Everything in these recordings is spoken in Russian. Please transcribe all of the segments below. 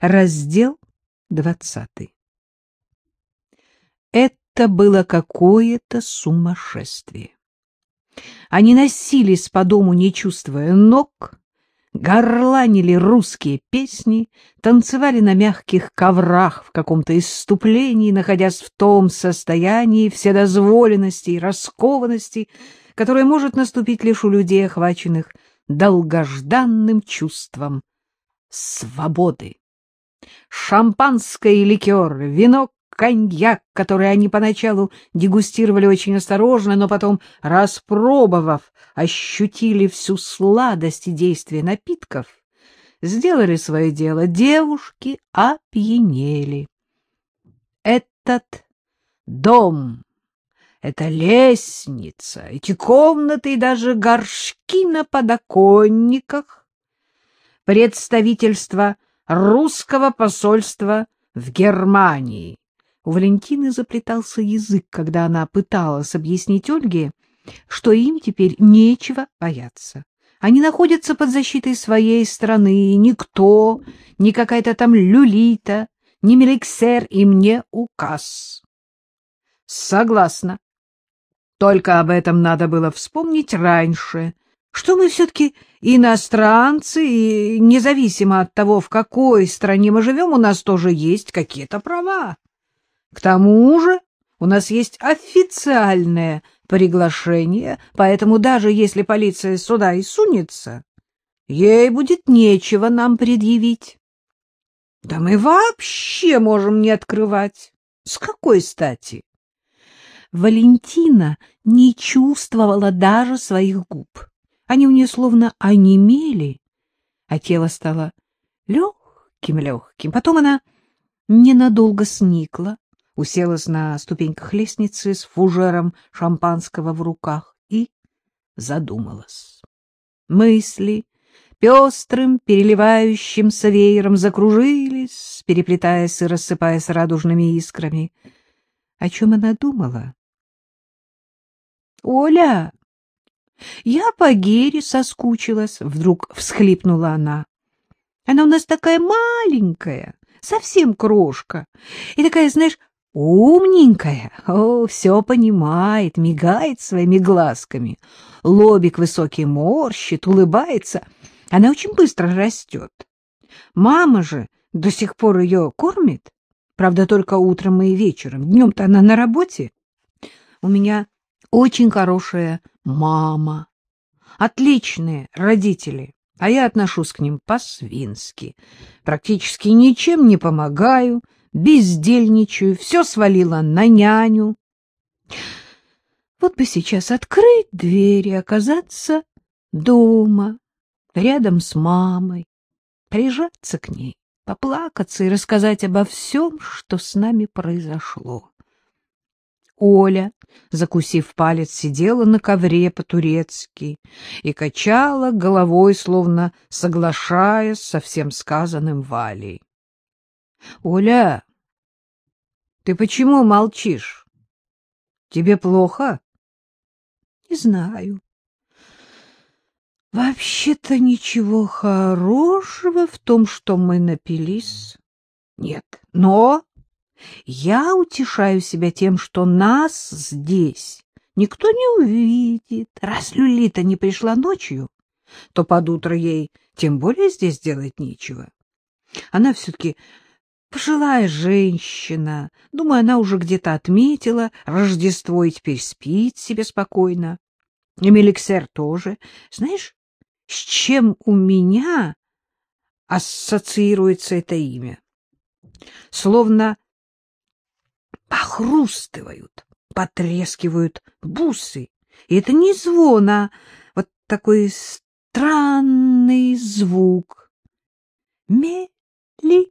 Раздел двадцатый. Это было какое-то сумасшествие. Они носились по дому, не чувствуя ног, горланили русские песни, танцевали на мягких коврах в каком-то исступлении, находясь в том состоянии вседозволенности и раскованности, которое может наступить лишь у людей, охваченных долгожданным чувством свободы. Шампанское и ликер, вино, коньяк, который они поначалу дегустировали очень осторожно, но потом, распробовав, ощутили всю сладость и действие напитков, сделали свое дело, девушки опьянели. Этот дом, эта лестница, эти комнаты и даже горшки на подоконниках, представительство русского посольства в Германии. У Валентины заплетался язык, когда она пыталась объяснить Ольге, что им теперь нечего бояться. Они находятся под защитой своей страны, и никто, ни какая-то там люлита, ни меликсер им не указ. Согласна. Только об этом надо было вспомнить раньше, что мы все-таки иностранцы, и независимо от того, в какой стране мы живем, у нас тоже есть какие-то права. К тому же у нас есть официальное приглашение, поэтому даже если полиция сюда и сунется, ей будет нечего нам предъявить. Да мы вообще можем не открывать. С какой стати? Валентина не чувствовала даже своих губ. Они у нее словно онемели, а тело стало легким-легким. Потом она ненадолго сникла, уселась на ступеньках лестницы с фужером шампанского в руках и задумалась. Мысли пестрым, переливающимся веером закружились, переплетаясь и рассыпаясь радужными искрами. О чем она думала? — Оля! Я по Гере соскучилась, — вдруг всхлипнула она. Она у нас такая маленькая, совсем крошка, и такая, знаешь, умненькая. О, все понимает, мигает своими глазками, лобик высокий морщит, улыбается. Она очень быстро растет. Мама же до сих пор ее кормит, правда, только утром и вечером. Днем-то она на работе. У меня очень хорошая мама, отличные родители, а я отношусь к ним по-свински. Практически ничем не помогаю, бездельничаю, все свалила на няню. Вот бы сейчас открыть дверь и оказаться дома, рядом с мамой, прижаться к ней, поплакаться и рассказать обо всем, что с нами произошло. Оля, закусив палец, сидела на ковре по-турецки и качала головой, словно соглашаясь со всем сказанным Валей. — Оля, ты почему молчишь? Тебе плохо? — Не знаю. Вообще-то ничего хорошего в том, что мы напились, нет. Но я утешаю себя тем, что нас здесь никто не увидит. Раз Люлита не пришла ночью, то под утро ей тем более здесь делать нечего. Она все-таки пожилая женщина. Думаю, она уже где-то отметила Рождество и теперь спит себе спокойно. И Меликсер тоже. Знаешь, с чем у меня ассоциируется это имя? Словно похрустывают, потрескивают бусы. И это не звон, а вот такой странный звук. Меликсер.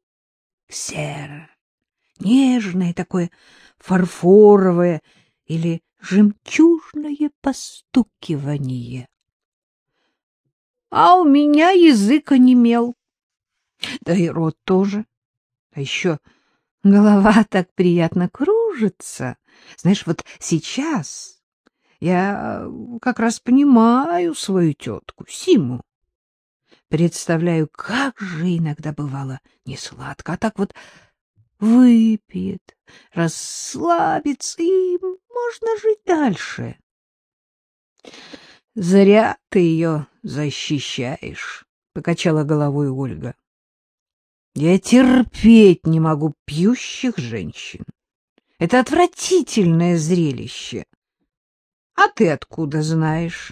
Нежное такое фарфоровое или жемчужное постукивание. А у меня язык онемел. Да и рот тоже. А еще Голова так приятно кружится. Знаешь, вот сейчас я как раз понимаю свою тетку, Симу. Представляю, как же иногда бывало не сладко, а так вот выпьет, расслабится, и можно жить дальше. — Зря ты ее защищаешь, — покачала головой Ольга. — Я терпеть не могу пьющих женщин. Это отвратительное зрелище. А ты откуда знаешь?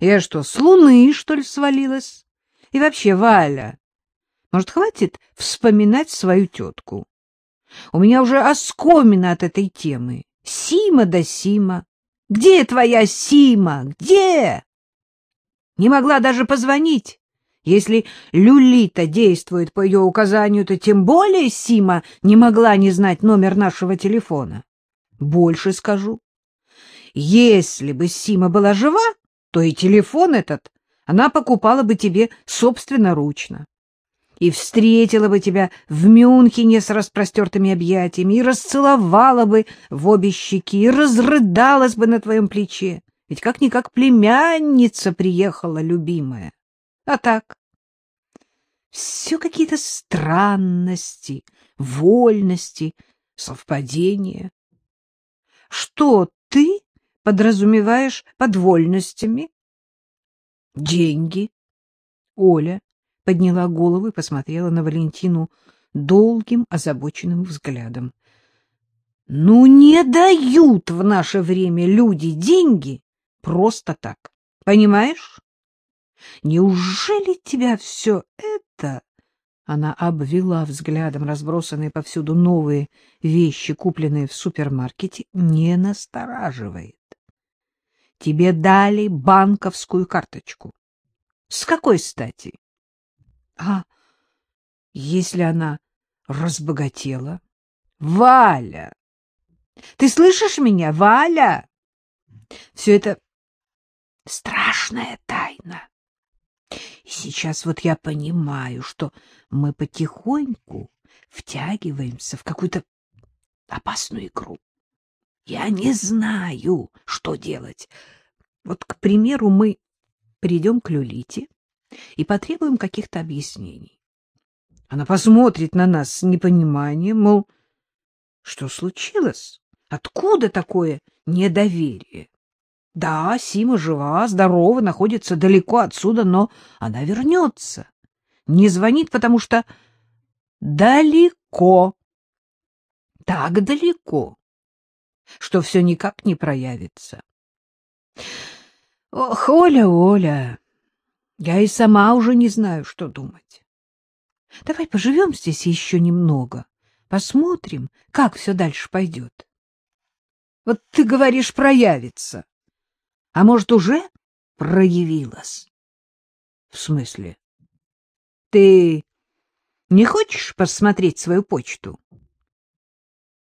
Я что, с луны, что ли, свалилась? И вообще, Валя, может, хватит вспоминать свою тетку? У меня уже оскомина от этой темы. Сима да Сима. Где твоя Сима? Где? Не могла даже позвонить. Если Люлита действует по ее указанию, то тем более Сима не могла не знать номер нашего телефона. Больше скажу. Если бы Сима была жива, то и телефон этот она покупала бы тебе собственноручно и встретила бы тебя в Мюнхене с распростертыми объятиями, и расцеловала бы в обе щеки, и разрыдалась бы на твоем плече. Ведь как-никак племянница приехала, любимая. А так, все какие-то странности, вольности, совпадения. Что ты подразумеваешь под вольностями? Деньги. Оля подняла голову и посмотрела на Валентину долгим, озабоченным взглядом. — Ну, не дают в наше время люди деньги просто так, понимаешь? Неужели тебя все это... Она обвела взглядом разбросанные повсюду новые вещи, купленные в супермаркете, не настораживает. Тебе дали банковскую карточку. С какой стати? А если она разбогатела? Валя! Ты слышишь меня, Валя? Все это страшная тайна. И сейчас вот я понимаю, что мы потихоньку втягиваемся в какую-то опасную игру. Я не знаю, что делать. Вот, к примеру, мы придем к Люлите и потребуем каких-то объяснений. Она посмотрит на нас с непониманием, мол, что случилось? Откуда такое недоверие? Да, Сима жива, здорова, находится далеко отсюда, но она вернется. Не звонит, потому что далеко, так далеко, что все никак не проявится. Ох, Оля, Оля, я и сама уже не знаю, что думать. Давай поживем здесь еще немного, посмотрим, как все дальше пойдет. Вот ты говоришь, проявится. А может, уже проявилась? В смысле? Ты не хочешь посмотреть свою почту?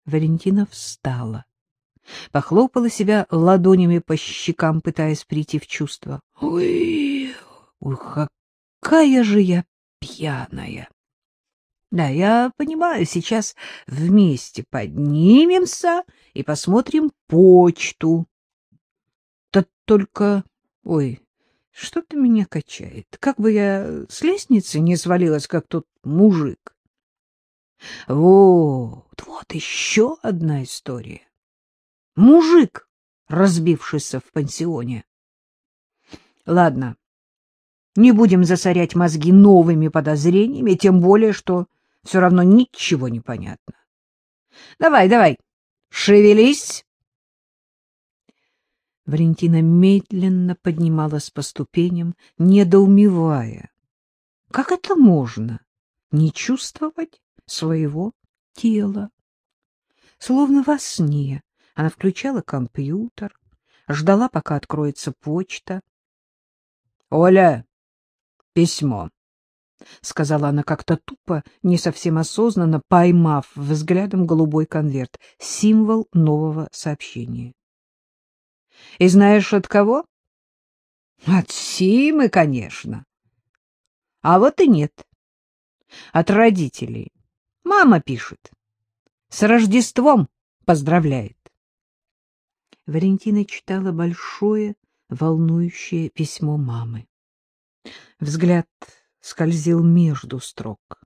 Валентина встала, похлопала себя ладонями по щекам, пытаясь прийти в чувство. Ой! Ой, какая же я пьяная! Да, я понимаю, сейчас вместе поднимемся и посмотрим почту. Да только... Ой, что-то меня качает. Как бы я с лестницы не свалилась, как тот мужик. Вот, вот еще одна история. Мужик, разбившийся в пансионе. Ладно, не будем засорять мозги новыми подозрениями, тем более, что все равно ничего не понятно. Давай, давай, шевелись. Валентина медленно поднималась по ступеням, недоумевая. Как это можно не чувствовать своего тела? Словно во сне она включала компьютер, ждала, пока откроется почта. — Оля, письмо, — сказала она как-то тупо, не совсем осознанно, поймав взглядом голубой конверт, символ нового сообщения. — И знаешь, от кого? — От Симы, конечно. — А вот и нет. От родителей. Мама пишет. С Рождеством поздравляет. Валентина читала большое, волнующее письмо мамы. Взгляд скользил между строк.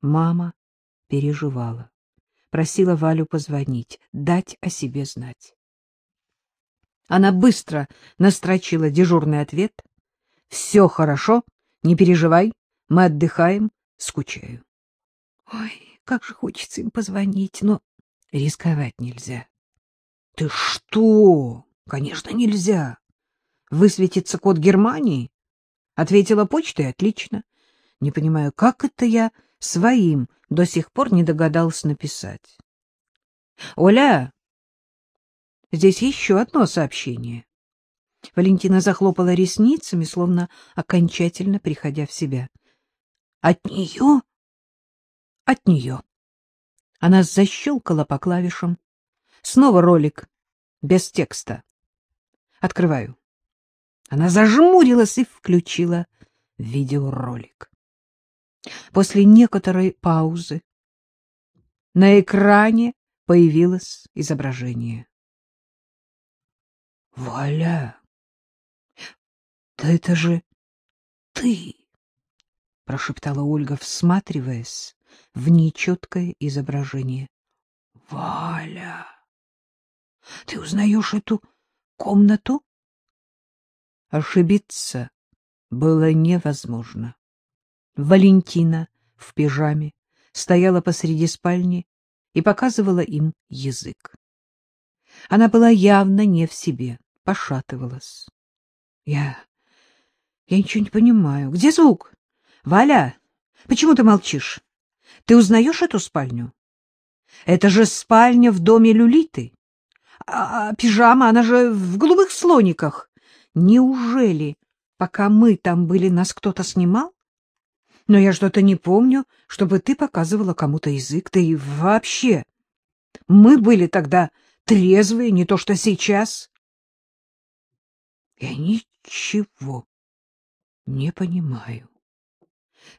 Мама переживала, просила Валю позвонить, дать о себе знать. Она быстро настрочила дежурный ответ. «Все хорошо, не переживай, мы отдыхаем, скучаю». Ой, как же хочется им позвонить, но рисковать нельзя. Ты что? Конечно, нельзя. Высветится код Германии? Ответила почтой, отлично. Не понимаю, как это я своим до сих пор не догадался написать. Оля, здесь еще одно сообщение. Валентина захлопала ресницами, словно окончательно приходя в себя. От нее? От нее. Она защелкала по клавишам. Снова ролик, без текста. Открываю. Она зажмурилась и включила видеоролик. После некоторой паузы на экране появилось изображение. — Валя, да это же ты! — прошептала Ольга, всматриваясь в нечеткое изображение. — Валя, ты узнаешь эту комнату? Ошибиться было невозможно. Валентина в пижаме стояла посреди спальни и показывала им язык. Она была явно не в себе, пошатывалась. Я... я ничего не понимаю. Где звук? Валя, почему ты молчишь? Ты узнаешь эту спальню? Это же спальня в доме Люлиты. А, а пижама, она же в голубых слониках. Неужели, пока мы там были, нас кто-то снимал? Но я что-то не помню, чтобы ты показывала кому-то язык, да и вообще. Мы были тогда трезвые, не то что сейчас. Я ничего не понимаю.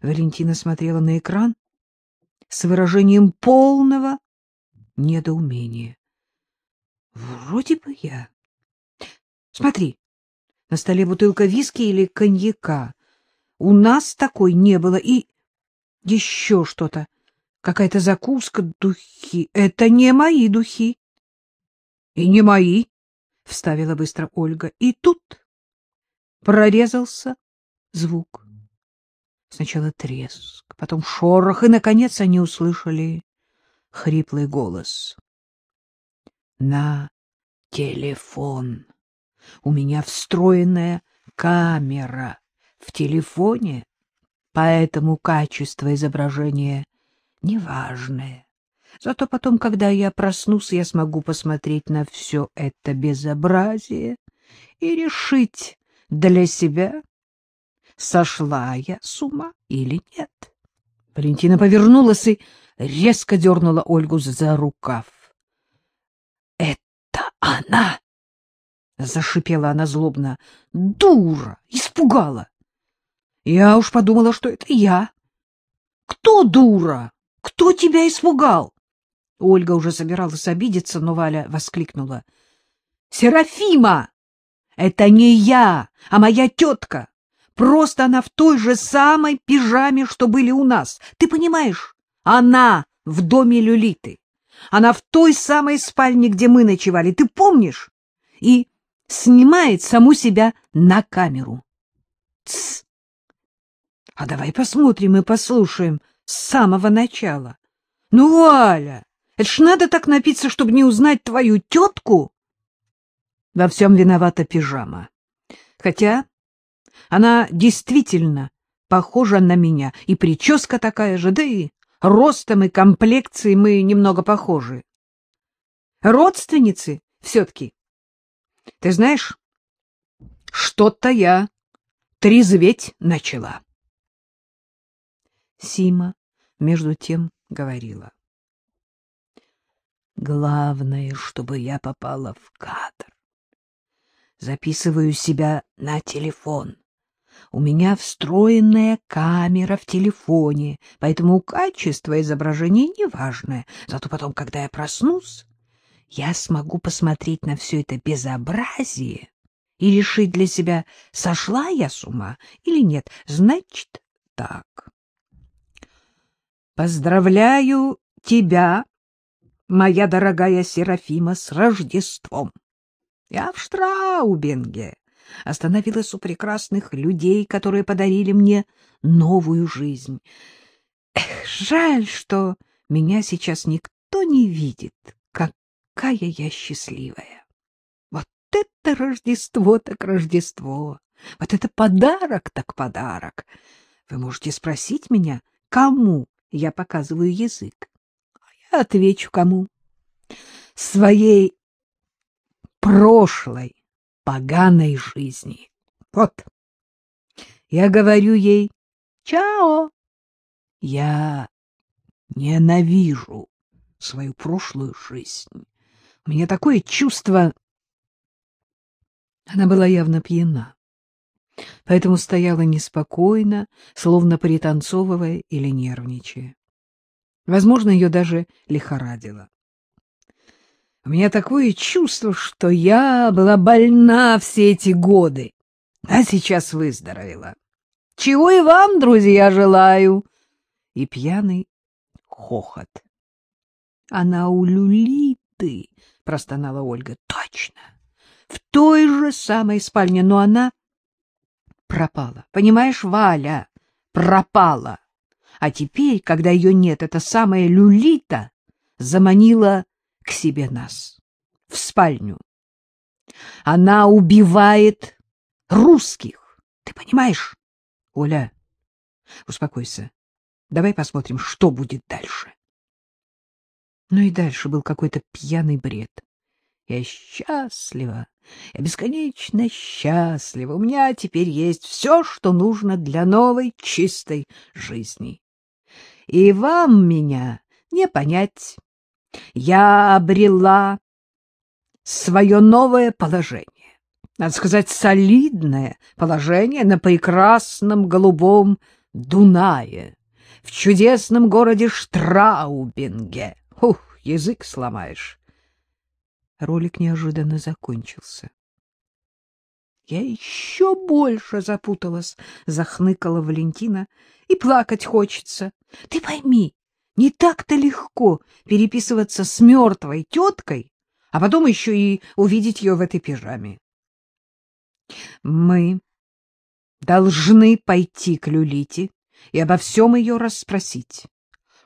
Валентина смотрела на экран с выражением полного недоумения. Вроде бы я. Смотри, на столе бутылка виски или коньяка. У нас такой не было. И еще что-то. Какая-то закуска, духи. Это не мои духи. И не мои, — вставила быстро Ольга. И тут прорезался звук. Сначала треск, потом шорох, и, наконец, они услышали хриплый голос. На телефон. У меня встроенная камера в телефоне, поэтому качество изображения неважное. Зато потом, когда я проснусь, я смогу посмотреть на все это безобразие и решить для себя, сошла я с ума или нет. Валентина повернулась и резко дернула Ольгу за рукав. — Это она! — зашипела она злобно. — Дура! Испугала! Я уж подумала, что это я. — Кто дура? Кто тебя испугал? Ольга уже собиралась обидеться, но Валя воскликнула. — Серафима! Это не я, а моя тетка. Просто она в той же самой пижаме, что были у нас. Ты понимаешь? Она в доме Люлиты. Она в той самой спальне, где мы ночевали. Ты помнишь? И снимает саму себя на камеру. Тсс. А давай посмотрим и послушаем с самого начала. Ну, Валя, это ж надо так напиться, чтобы не узнать твою тетку. Во всем виновата пижама. Хотя она действительно похожа на меня, и прическа такая же, да и ростом и комплекцией мы немного похожи. Родственницы все-таки. Ты знаешь, что-то я трезветь начала. Сима, между тем, говорила. Главное, чтобы я попала в кадр. Записываю себя на телефон. У меня встроенная камера в телефоне, поэтому качество изображения неважное. Зато потом, когда я проснусь, я смогу посмотреть на все это безобразие и решить для себя, сошла я с ума или нет. Значит, так. Поздравляю тебя, моя дорогая Серафима, с Рождеством. Я в Штраубинге остановилась у прекрасных людей, которые подарили мне новую жизнь. Эх, жаль, что меня сейчас никто не видит. Какая я счастливая! Вот это Рождество так Рождество! Вот это подарок так подарок! Вы можете спросить меня, кому я показываю язык? Я отвечу, кому. Своей прошлой поганой жизни. Вот. Я говорю ей «Чао». Я ненавижу свою прошлую жизнь. У меня такое чувство... Она была явно пьяна, поэтому стояла неспокойно, словно пританцовывая или нервничая. Возможно, ее даже лихорадило. У меня такое чувство, что я была больна все эти годы, а сейчас выздоровела. Чего и вам, друзья, желаю. И пьяный хохот. Она у Люлиты, простонала Ольга. Точно. В той же самой спальне, но она пропала. Понимаешь, Валя, пропала. А теперь, когда ее нет, эта самая Люлита заманила к себе нас, в спальню. Она убивает русских. Ты понимаешь? Оля, успокойся. Давай посмотрим, что будет дальше. Ну и дальше был какой-то пьяный бред. Я счастлива, я бесконечно счастлива. У меня теперь есть все, что нужно для новой чистой жизни. И вам меня не понять я обрела свое новое положение. Надо сказать, солидное положение на прекрасном голубом Дунае, в чудесном городе Штраубинге. Ух, язык сломаешь. Ролик неожиданно закончился. Я еще больше запуталась, — захныкала Валентина, — и плакать хочется. Ты пойми, не так-то легко переписываться с мертвой теткой, а потом еще и увидеть ее в этой пижаме. Мы должны пойти к Люлите и обо всем ее расспросить.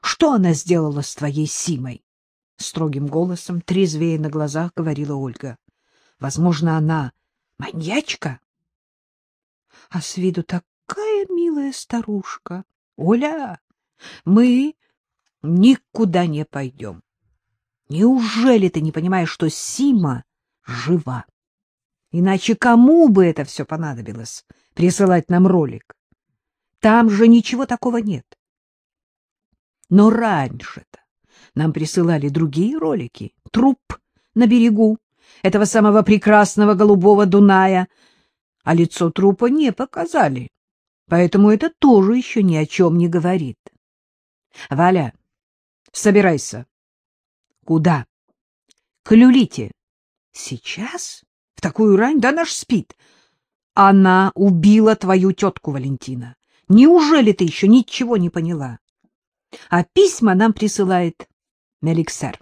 Что она сделала с твоей Симой? Строгим голосом, трезвее на глазах, говорила Ольга. Возможно, она маньячка? А с виду такая милая старушка. Оля, мы никуда не пойдем. Неужели ты не понимаешь, что Сима жива? Иначе кому бы это все понадобилось, присылать нам ролик? Там же ничего такого нет. Но раньше-то нам присылали другие ролики. Труп на берегу этого самого прекрасного голубого Дуная, а лицо трупа не показали. Поэтому это тоже еще ни о чем не говорит. Валя, Собирайся. Куда? К Люлите. Сейчас? В такую рань? Да наш спит. Она убила твою тетку, Валентина. Неужели ты еще ничего не поняла? А письма нам присылает Меликсер.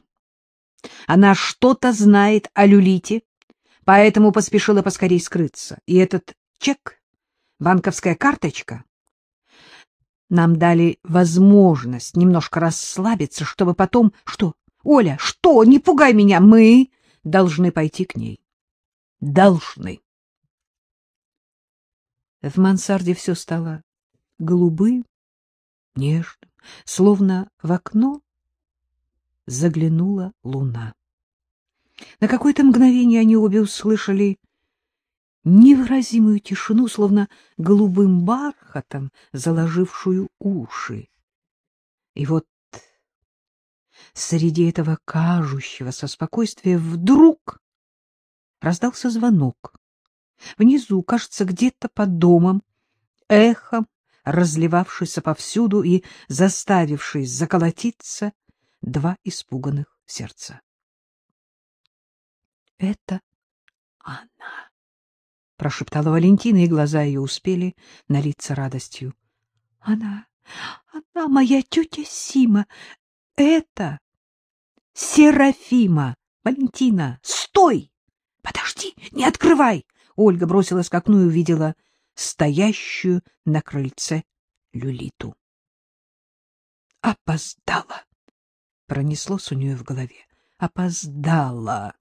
Она что-то знает о Люлите, поэтому поспешила поскорей скрыться. И этот чек, банковская карточка, нам дали возможность немножко расслабиться, чтобы потом... Что? Оля, что? Не пугай меня! Мы должны пойти к ней. Должны. В мансарде все стало голубым, нежным, словно в окно заглянула луна. На какое-то мгновение они обе услышали невыразимую тишину, словно голубым бархатом заложившую уши. И вот среди этого кажущегося спокойствия вдруг раздался звонок. Внизу, кажется, где-то под домом, эхом разливавшийся повсюду и заставивший заколотиться два испуганных сердца. Это она прошептала Валентина, и глаза ее успели налиться радостью. — Она, она моя тетя Сима. Это Серафима. Валентина, стой! Подожди, не открывай! Ольга бросилась к окну и увидела стоящую на крыльце Люлиту. Опоздала. Пронеслось у нее в голове. Опоздала.